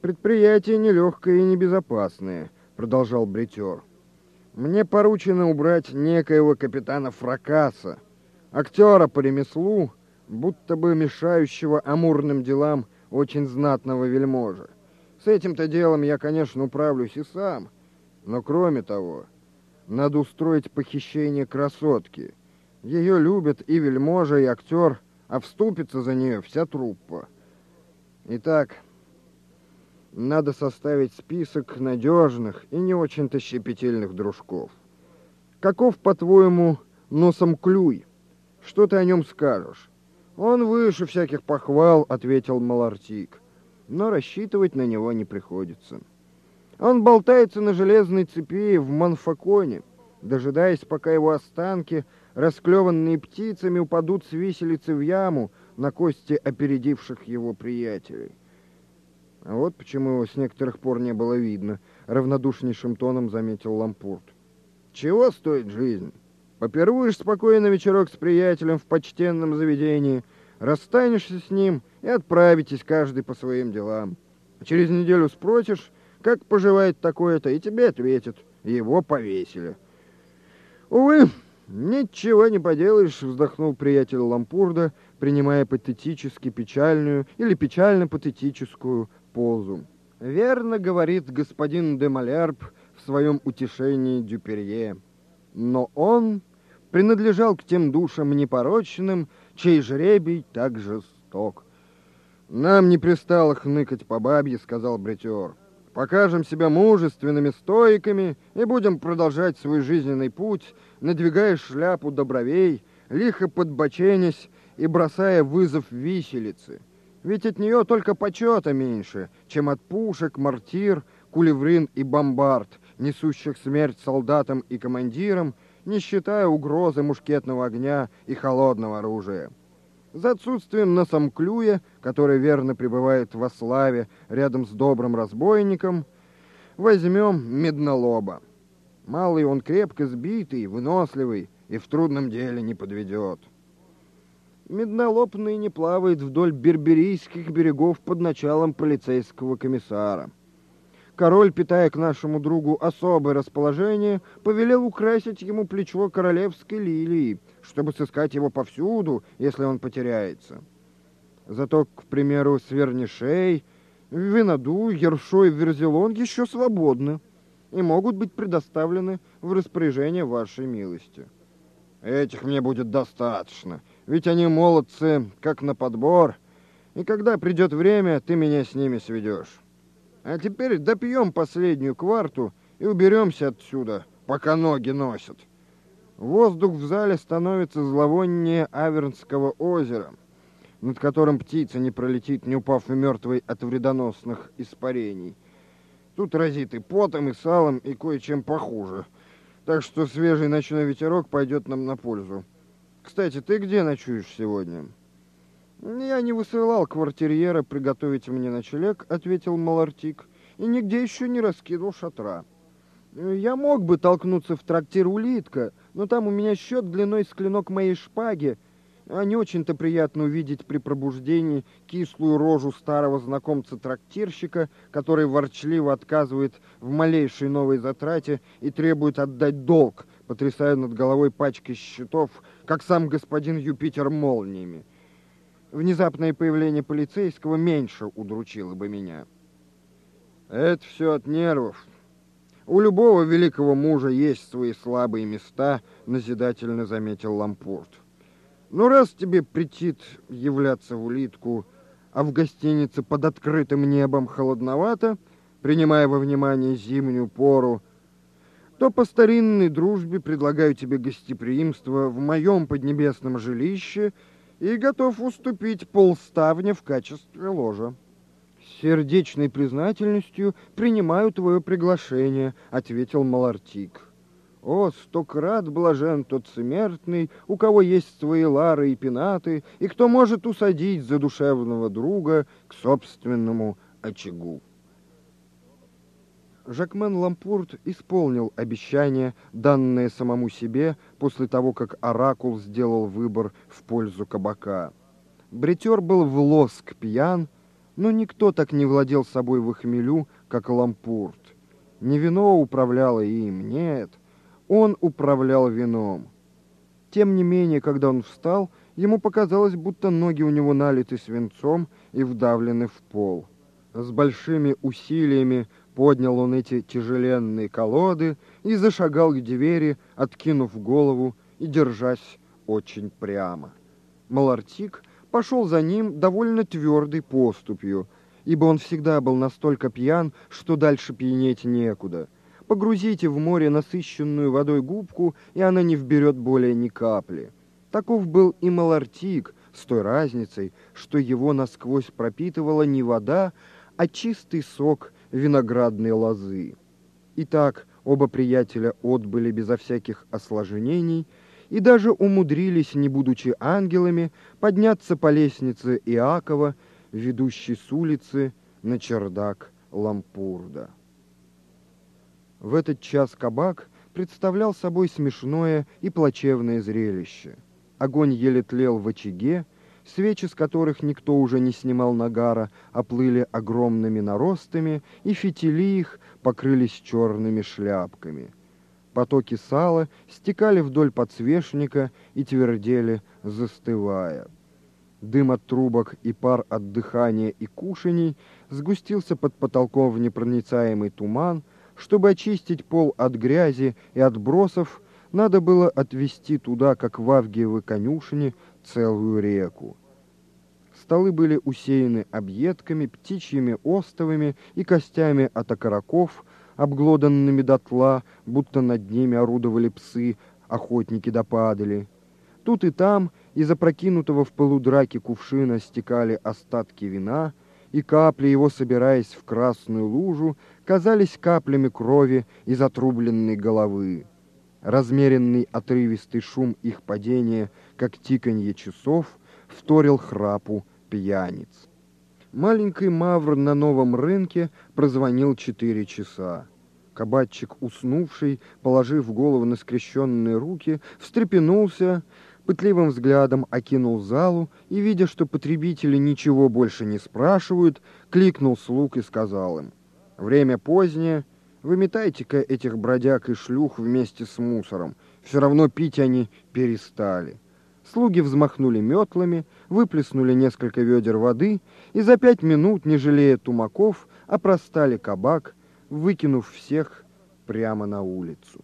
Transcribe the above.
Предприятие нелегкое и небезопасное, продолжал бритер. Мне поручено убрать некоего капитана Фракаса, актера по ремеслу, будто бы мешающего амурным делам очень знатного вельможа. С этим-то делом я, конечно, управлюсь и сам, но кроме того, надо устроить похищение красотки. Ее любят и вельможа, и актер, а вступится за нее вся труппа. Итак, надо составить список надежных и не очень-то щепетильных дружков. Каков, по-твоему, носом клюй? Что ты о нем скажешь? Он выше всяких похвал, ответил Малартик, но рассчитывать на него не приходится. Он болтается на железной цепи в Манфаконе, дожидаясь, пока его останки, расклеванные птицами, упадут с виселицы в яму на кости опередивших его приятелей. А вот почему его с некоторых пор не было видно, равнодушнейшим тоном заметил Лампурт. Чего стоит жизнь? Попируешь спокойно вечерок с приятелем в почтенном заведении, расстанешься с ним и отправитесь каждый по своим делам. Через неделю спросишь, как поживает такое-то, и тебе ответят, его повесили. Увы, ничего не поделаешь, вздохнул приятель Лампурда, принимая патетически печальную или печально-патетическую позу. Верно говорит господин де Малерб в своем утешении Дюперье. Но он принадлежал к тем душам непорочным, чей жребий так жесток. «Нам не пристало хныкать по бабье», — сказал бритер. «Покажем себя мужественными стойками и будем продолжать свой жизненный путь, надвигая шляпу добровей, лихо подбоченясь и бросая вызов виселице. Ведь от нее только почета меньше, чем от пушек, мортир, кулеврин и бомбард, несущих смерть солдатам и командирам, не считая угрозы мушкетного огня и холодного оружия. За отсутствием носомклюя, который верно пребывает во славе рядом с добрым разбойником, возьмем меднолоба. Малый он крепко сбитый, выносливый и в трудном деле не подведет. Меднолоб ныне плавает вдоль берберийских берегов под началом полицейского комиссара. Король, питая к нашему другу особое расположение, повелел украсить ему плечо королевской лилии, чтобы сыскать его повсюду, если он потеряется. Зато, к примеру, Свернишей, Виноду, Ершой Верзелон еще свободны и могут быть предоставлены в распоряжение вашей милости. Этих мне будет достаточно, ведь они молодцы, как на подбор, и когда придет время, ты меня с ними сведешь. А теперь допьем последнюю кварту и уберемся отсюда, пока ноги носят. Воздух в зале становится зловоннее Авернского озера, над которым птица не пролетит, не упав мертвой от вредоносных испарений. Тут разит и потом, и салом, и кое-чем похуже — так что свежий ночной ветерок пойдет нам на пользу. Кстати, ты где ночуешь сегодня? Я не высылал квартирьера приготовить мне ночлег, ответил Малартик, и нигде еще не раскинул шатра. Я мог бы толкнуться в трактир «Улитка», но там у меня счет длиной с клинок моей шпаги, а не очень-то приятно увидеть при пробуждении кислую рожу старого знакомца-трактирщика, который ворчливо отказывает в малейшей новой затрате и требует отдать долг, потрясая над головой пачкой счетов, как сам господин Юпитер молниями. Внезапное появление полицейского меньше удручило бы меня. Это все от нервов. У любого великого мужа есть свои слабые места, назидательно заметил Лампорт. Ну, раз тебе претит являться в улитку, а в гостинице под открытым небом холодновато, принимая во внимание зимнюю пору, то по старинной дружбе предлагаю тебе гостеприимство в моем поднебесном жилище и готов уступить полставня в качестве ложа. С сердечной признательностью принимаю твое приглашение, ответил Малартик. О, стократ блажен тот смертный, у кого есть свои лары и пенаты, и кто может усадить задушевного друга к собственному очагу. Жакмен Лампурт исполнил обещание, данное самому себе после того, как Оракул сделал выбор в пользу кабака. Бретер был в лоск пьян, но никто так не владел собой в хмелю, как Лампурт. Не вино управляло им, нет, он управлял вином. Тем не менее, когда он встал, ему показалось, будто ноги у него налиты свинцом и вдавлены в пол. С большими усилиями поднял он эти тяжеленные колоды и зашагал к двери, откинув голову и держась очень прямо. Малартик пошел за ним довольно твердой поступью, ибо он всегда был настолько пьян, что дальше пьянеть некуда. Погрузите в море насыщенную водой губку, и она не вберет более ни капли. Таков был и Малартик, с той разницей, что его насквозь пропитывала не вода, а чистый сок виноградной лозы. Итак, оба приятеля отбыли безо всяких осложнений и даже умудрились, не будучи ангелами, подняться по лестнице Иакова, ведущей с улицы на чердак Лампурда. В этот час кабак представлял собой смешное и плачевное зрелище. Огонь еле тлел в очаге, свечи с которых никто уже не снимал нагара, оплыли огромными наростами, и фитили их покрылись черными шляпками. Потоки сала стекали вдоль подсвечника и твердели, застывая. Дым от трубок и пар от дыхания и кушаний сгустился под потолком в непроницаемый туман. Чтобы очистить пол от грязи и отбросов, надо было отвести туда, как в Авгиевой конюшне, целую реку. Столы были усеяны объедками, птичьими остовами и костями от окороков, обглоданными дотла, будто над ними орудовали псы, охотники допадали. Тут и там из опрокинутого в полудраке кувшина стекали остатки вина, и капли его, собираясь в красную лужу, казались каплями крови из отрубленной головы. Размеренный отрывистый шум их падения, как тиканье часов, вторил храпу пьяниц. Маленький мавр на новом рынке прозвонил четыре часа. Кабатчик, уснувший, положив голову на скрещенные руки, встрепенулся, пытливым взглядом окинул залу и, видя, что потребители ничего больше не спрашивают, кликнул слуг и сказал им, «Время позднее, Выметайте-ка этих бродяг и шлюх вместе с мусором. Все равно пить они перестали. Слуги взмахнули метлами, выплеснули несколько ведер воды и за пять минут, не жалея тумаков, опростали кабак, выкинув всех прямо на улицу.